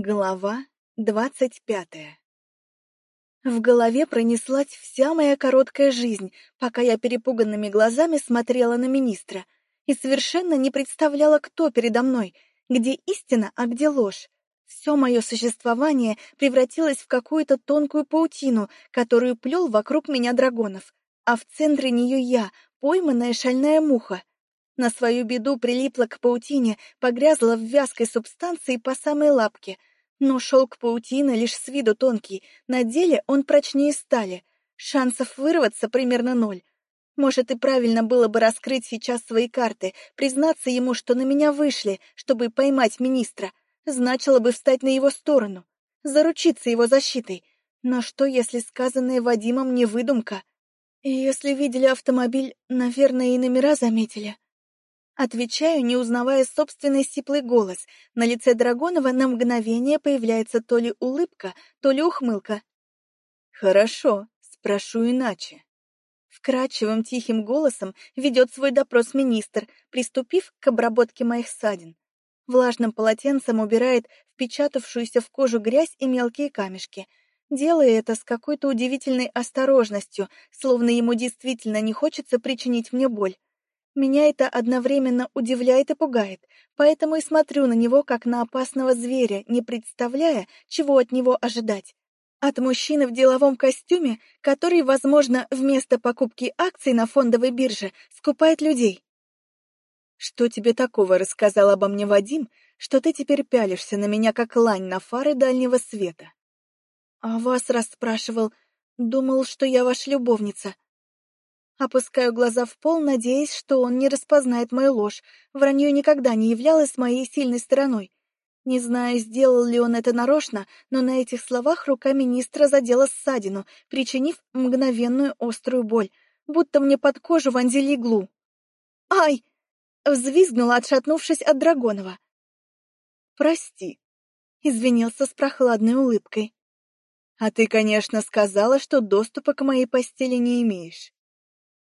Глава двадцать пятая В голове пронеслась вся моя короткая жизнь, пока я перепуганными глазами смотрела на министра и совершенно не представляла, кто передо мной, где истина, а где ложь. Все мое существование превратилось в какую-то тонкую паутину, которую плел вокруг меня драгонов, а в центре нее я, пойманная шальная муха. На свою беду прилипла к паутине, погрязла в вязкой субстанции по самой лапке — но шелк паутины лишь с виду тонкий, на деле он прочнее стали. Шансов вырваться примерно ноль. Может, и правильно было бы раскрыть сейчас свои карты, признаться ему, что на меня вышли, чтобы поймать министра. Значило бы встать на его сторону, заручиться его защитой. Но что, если сказанное Вадимом не выдумка? Если видели автомобиль, наверное, и номера заметили. Отвечаю, не узнавая собственный сиплый голос. На лице Драгонова на мгновение появляется то ли улыбка, то ли ухмылка. «Хорошо, спрошу иначе». Вкрадчивым тихим голосом ведет свой допрос министр, приступив к обработке моих ссадин. Влажным полотенцем убирает впечатавшуюся в кожу грязь и мелкие камешки. Делая это с какой-то удивительной осторожностью, словно ему действительно не хочется причинить мне боль. Меня это одновременно удивляет и пугает, поэтому и смотрю на него как на опасного зверя, не представляя, чего от него ожидать. От мужчины в деловом костюме, который, возможно, вместо покупки акций на фондовой бирже скупает людей. Что тебе такого рассказал обо мне Вадим, что ты теперь пялишься на меня, как лань на фары дальнего света? А вас расспрашивал, думал, что я ваша любовница. Опускаю глаза в пол, надеясь, что он не распознает мою ложь. Вранье никогда не являлось моей сильной стороной. Не знаю, сделал ли он это нарочно, но на этих словах рука министра задела ссадину, причинив мгновенную острую боль, будто мне под кожу вонзили иглу. «Ай!» — взвизгнула, отшатнувшись от Драгонова. «Прости», — извинился с прохладной улыбкой. «А ты, конечно, сказала, что доступа к моей постели не имеешь».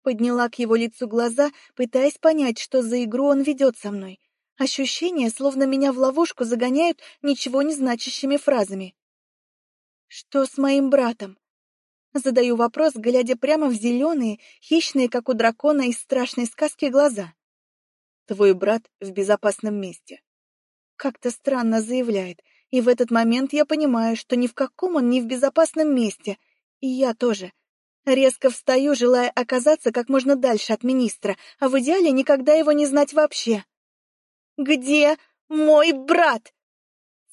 Подняла к его лицу глаза, пытаясь понять, что за игру он ведет со мной. Ощущение, словно меня в ловушку загоняют ничего не значащими фразами. «Что с моим братом?» Задаю вопрос, глядя прямо в зеленые, хищные, как у дракона из страшной сказки, глаза. «Твой брат в безопасном месте». Как-то странно заявляет, и в этот момент я понимаю, что ни в каком он не в безопасном месте, и я тоже. Резко встаю, желая оказаться как можно дальше от министра, а в идеале никогда его не знать вообще. «Где мой брат?»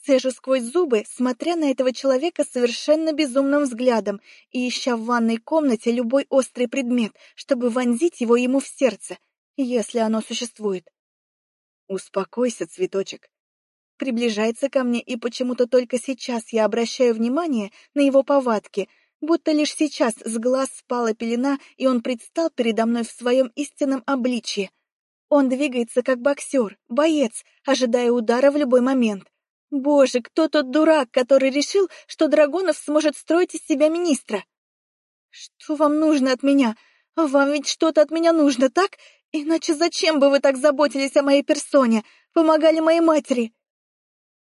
Цежу сквозь зубы, смотря на этого человека совершенно безумным взглядом и ища в ванной комнате любой острый предмет, чтобы вонзить его ему в сердце, если оно существует. «Успокойся, цветочек», приближается ко мне, и почему-то только сейчас я обращаю внимание на его повадки, будто лишь сейчас с глаз спала пелена, и он предстал передо мной в своем истинном обличье. Он двигается как боксер, боец, ожидая удара в любой момент. Боже, кто тот дурак, который решил, что Драгонов сможет строить из себя министра? Что вам нужно от меня? Вам ведь что-то от меня нужно, так? Иначе зачем бы вы так заботились о моей персоне, помогали моей матери?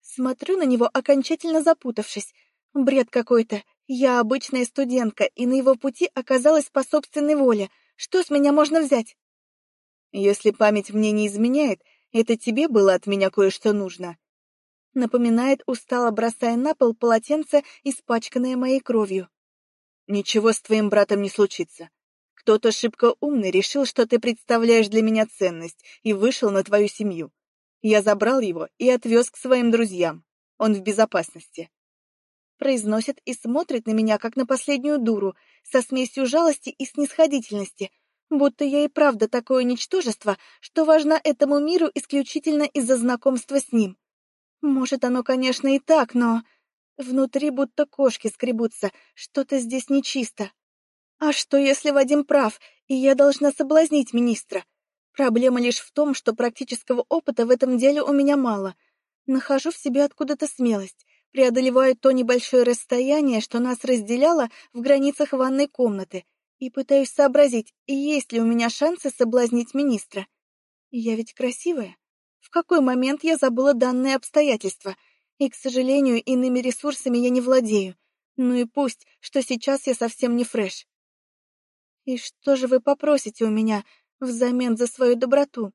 Смотрю на него, окончательно запутавшись. Бред какой-то. Я обычная студентка, и на его пути оказалась по собственной воле. Что с меня можно взять? Если память мне не изменяет, это тебе было от меня кое-что нужно. Напоминает, устало бросая на пол полотенце, испачканное моей кровью. Ничего с твоим братом не случится. Кто-то шибко умный решил, что ты представляешь для меня ценность, и вышел на твою семью. Я забрал его и отвез к своим друзьям. Он в безопасности произносит и смотрит на меня, как на последнюю дуру, со смесью жалости и снисходительности, будто я и правда такое ничтожество, что важна этому миру исключительно из-за знакомства с ним. Может, оно, конечно, и так, но... Внутри будто кошки скребутся, что-то здесь нечисто. А что, если Вадим прав, и я должна соблазнить министра? Проблема лишь в том, что практического опыта в этом деле у меня мало. Нахожу в себе откуда-то смелость, преодолеваю то небольшое расстояние, что нас разделяло в границах ванной комнаты, и пытаюсь сообразить, есть ли у меня шансы соблазнить министра. Я ведь красивая. В какой момент я забыла данные обстоятельства? И, к сожалению, иными ресурсами я не владею. Ну и пусть, что сейчас я совсем не фреш. И что же вы попросите у меня взамен за свою доброту?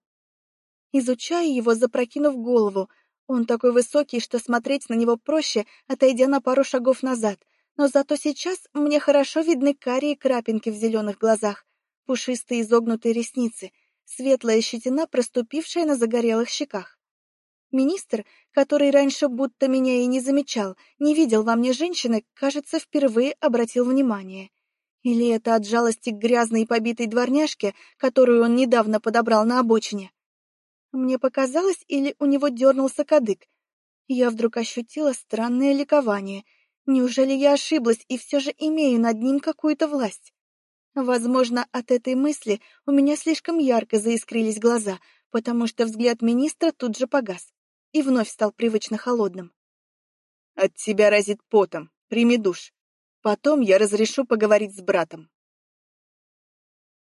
Изучаю его, запрокинув голову. Он такой высокий, что смотреть на него проще, отойдя на пару шагов назад. Но зато сейчас мне хорошо видны карие крапинки в зеленых глазах, пушистые изогнутые ресницы, светлая щетина, проступившая на загорелых щеках. Министр, который раньше будто меня и не замечал, не видел во мне женщины, кажется, впервые обратил внимание. Или это от жалости к грязной и побитой дворняжке, которую он недавно подобрал на обочине? Мне показалось, или у него дернулся кадык. Я вдруг ощутила странное ликование. Неужели я ошиблась и все же имею над ним какую-то власть? Возможно, от этой мысли у меня слишком ярко заискрились глаза, потому что взгляд министра тут же погас и вновь стал привычно холодным. «От тебя разит потом. Прими душ. Потом я разрешу поговорить с братом».